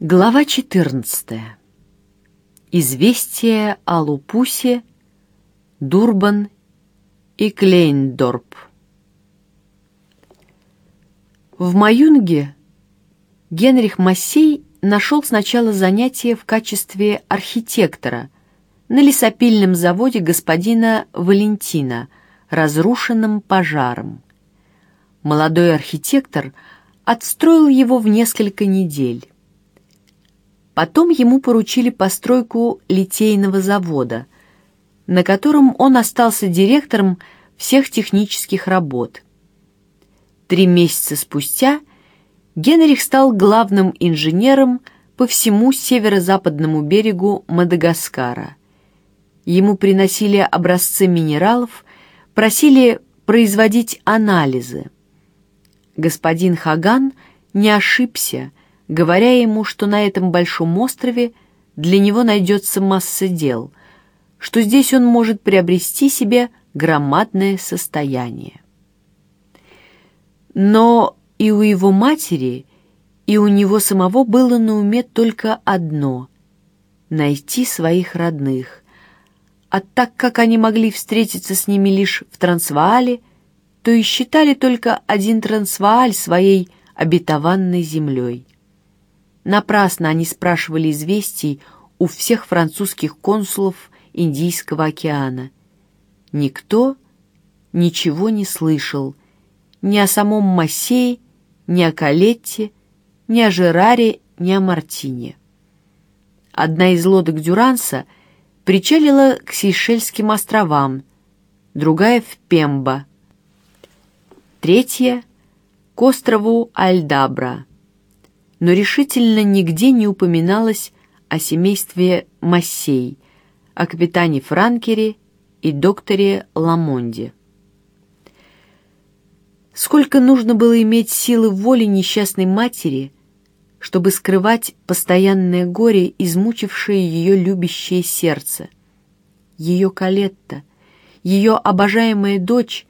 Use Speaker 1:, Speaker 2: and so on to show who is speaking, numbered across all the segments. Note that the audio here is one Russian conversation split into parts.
Speaker 1: Глава 14. Известие о Лупусе, Дурбан и Клейндорп. В Маюнге Генрих Массей нашел сначала занятие в качестве архитектора на лесопильном заводе господина Валентина, разрушенном пожаром. Молодой архитектор отстроил его в несколько недель. Потом ему поручили постройку литейного завода, на котором он остался директором всех технических работ. Три месяца спустя Генрих стал главным инженером по всему северо-западному берегу Мадагаскара. Ему приносили образцы минералов, просили производить анализы. Господин Хаган не ошибся – говоря ему, что на этом большом острове для него найдется масса дел, что здесь он может приобрести себе громадное состояние. Но и у его матери, и у него самого было на уме только одно — найти своих родных. А так как они могли встретиться с ними лишь в Трансваале, то и считали только один Трансвааль своей обетованной землей. Напрасно они спрашивали известий у всех французских консулов Индийского океана. Никто ничего не слышал ни о самом Массее, ни о Калетте, ни о Жераре, ни о Мартине. Одна из лодок Дюранса причалила к Сейшельским островам, другая — в Пемба, третья — к острову Альдабра но решительно нигде не упоминалось о семействе Массей, о капитане Франкере и докторе Ламонде. Сколько нужно было иметь силы воли несчастной матери, чтобы скрывать постоянное горе, измучившее ее любящее сердце. Ее Калетта, ее обожаемая дочь,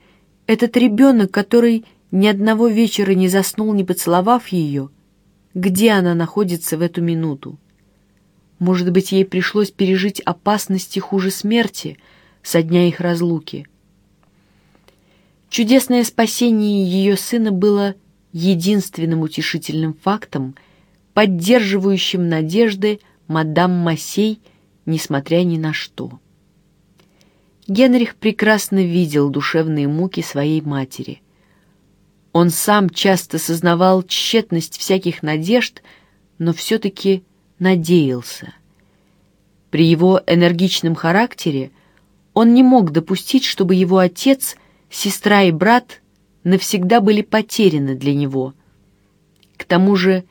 Speaker 1: этот ребенок, который ни одного вечера не заснул, не поцеловав ее — где она находится в эту минуту. Может быть, ей пришлось пережить опасности хуже смерти со дня их разлуки. Чудесное спасение ее сына было единственным утешительным фактом, поддерживающим надежды мадам Массей, несмотря ни на что. Генрих прекрасно видел душевные муки своей матери — он сам часто сознавал тщетность всяких надежд, но все-таки надеялся. При его энергичном характере он не мог допустить, чтобы его отец, сестра и брат навсегда были потеряны для него. К тому же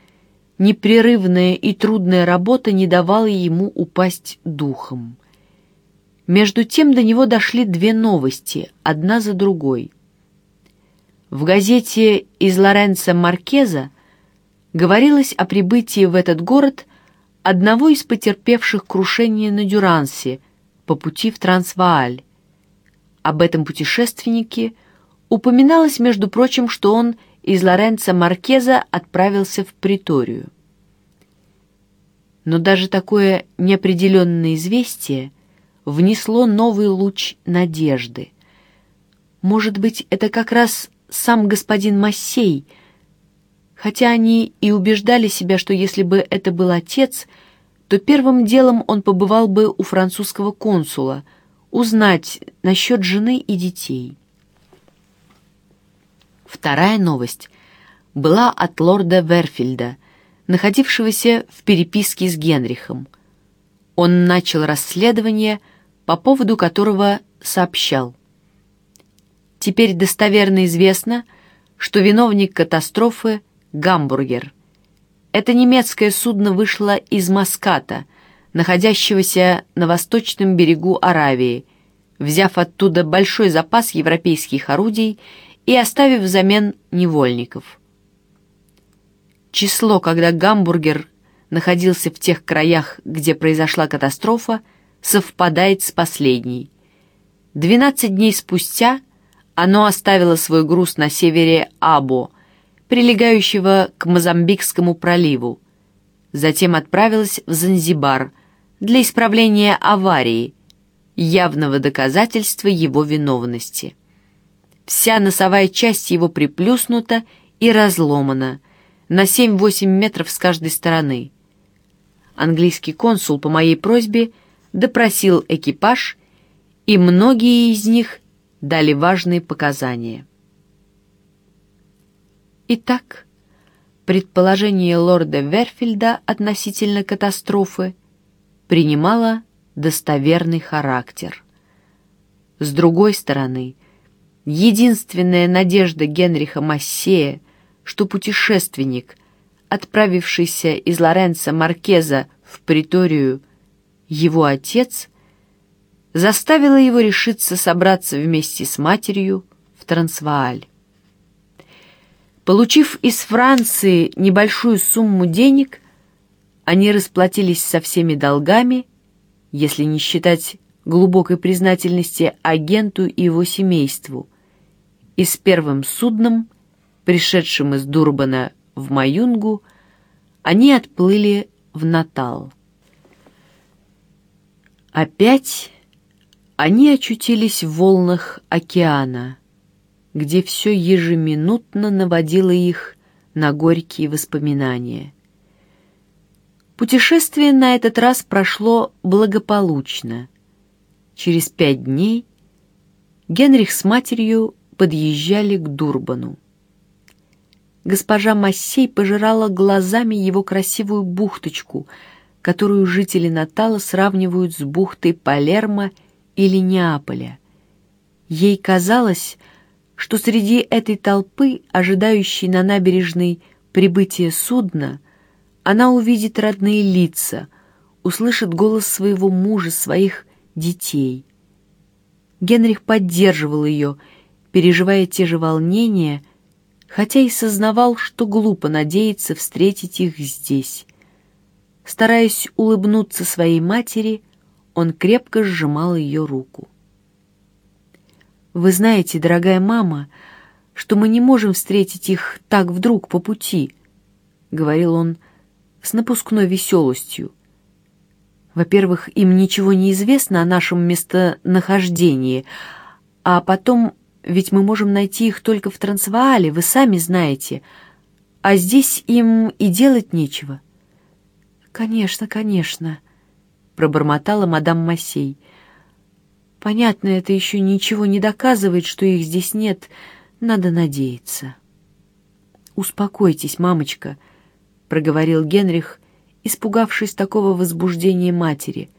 Speaker 1: непрерывная и трудная работа не давала ему упасть духом. Между тем до него дошли две новости, одна за другой — в газете из Лоренцо Маркеза говорилось о прибытии в этот город одного из потерпевших крушение на Дюрансе по пути в Трансвааль. Об этом путешественнике упоминалось, между прочим, что он из Лоренцо Маркеза отправился в Приторию. Но даже такое неопределенное известие внесло новый луч надежды. Может быть, это как раз сам господин Массей, хотя они и убеждали себя, что если бы это был отец, то первым делом он побывал бы у французского консула, узнать насчет жены и детей. Вторая новость была от лорда Верфильда, находившегося в переписке с Генрихом. Он начал расследование, по поводу которого сообщал. Теперь достоверно известно, что виновник катастрофы — гамбургер. Это немецкое судно вышло из Маската, находящегося на восточном берегу Аравии, взяв оттуда большой запас европейских орудий и оставив взамен невольников. Число, когда гамбургер находился в тех краях, где произошла катастрофа, совпадает с последней. Двенадцать дней спустя оно оставило свой груз на севере Або, прилегающего к Мозамбикскому проливу. Затем отправилась в Занзибар для исправления аварии, явного доказательства его виновности. Вся носовая часть его приплюснута и разломана на 7-8 метров с каждой стороны. Английский консул по моей просьбе допросил экипаж, и многие из них дали важные показания. Итак, предположение лорда Верфельда относительно катастрофы принимало достоверный характер. С другой стороны, единственная надежда Генриха Массея, что путешественник, отправившийся из Лоренца Маркеза в приторию, его отец, заставила его решиться собраться вместе с матерью в Трансвааль. Получив из Франции небольшую сумму денег, они расплатились со всеми долгами, если не считать глубокой признательности агенту и его семейству, и с первым судном, пришедшим из Дурбана в Маюнгу, они отплыли в Натал. Опять они очутились в волнах океана — где все ежеминутно наводило их на горькие воспоминания. Путешествие на этот раз прошло благополучно. Через пять дней Генрих с матерью подъезжали к Дурбану. Госпожа Массей пожирала глазами его красивую бухточку, которую жители Натала сравнивают с бухтой Палермо или Неаполя. Ей казалось, что среди этой толпы, ожидающей на набережной прибытия судна, она увидит родные лица, услышит голос своего мужа, своих детей. Генрих поддерживал ее, переживая те же волнения, хотя и сознавал, что глупо надеяться встретить их здесь. Стараясь улыбнуться своей матери, он крепко сжимал ее руку. Вы знаете, дорогая мама, что мы не можем встретить их так вдруг по пути, — говорил он с напускной веселостью. Во-первых, им ничего не известно о нашем местонахождении, а потом, ведь мы можем найти их только в Трансваале, вы сами знаете, а здесь им и делать нечего. «Конечно, конечно», — пробормотала мадам Массей. Понятно, это еще ничего не доказывает, что их здесь нет. Надо надеяться. «Успокойтесь, мамочка», — проговорил Генрих, испугавшись такого возбуждения матери.